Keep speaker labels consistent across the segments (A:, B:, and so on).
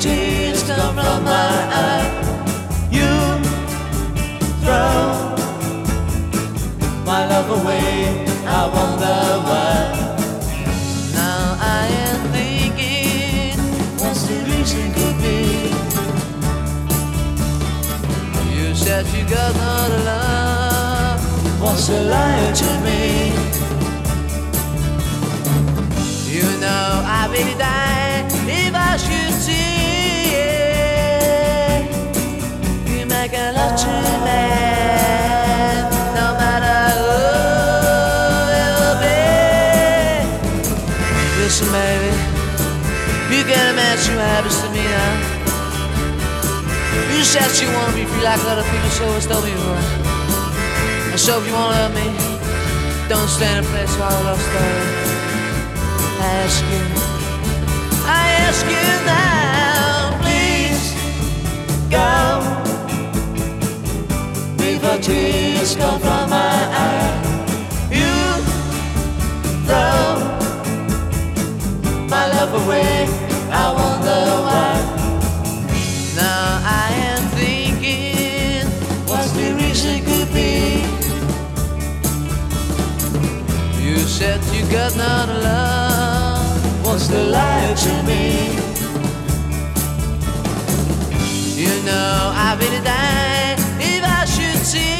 A: tears come from my eye. You throw my love away. I wonder why. Now I am thinking, what's the reason could be? You said you got not love. What's a lie to me? You know I really die Listen, baby, you can't imagine what happens to me now. You said you want me feel like other people, so it's told me right. And so if you wanna love me, don't stand in place while I lost story. I ask you, I ask you now, please go before tears come from my eyes. You throw my love away. I wonder why. Now I am thinking, what's the reason could be? You said you got not love. What's the lie to me? You know I really die if I should see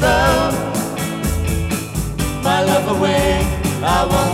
A: Throw my love away. I wonder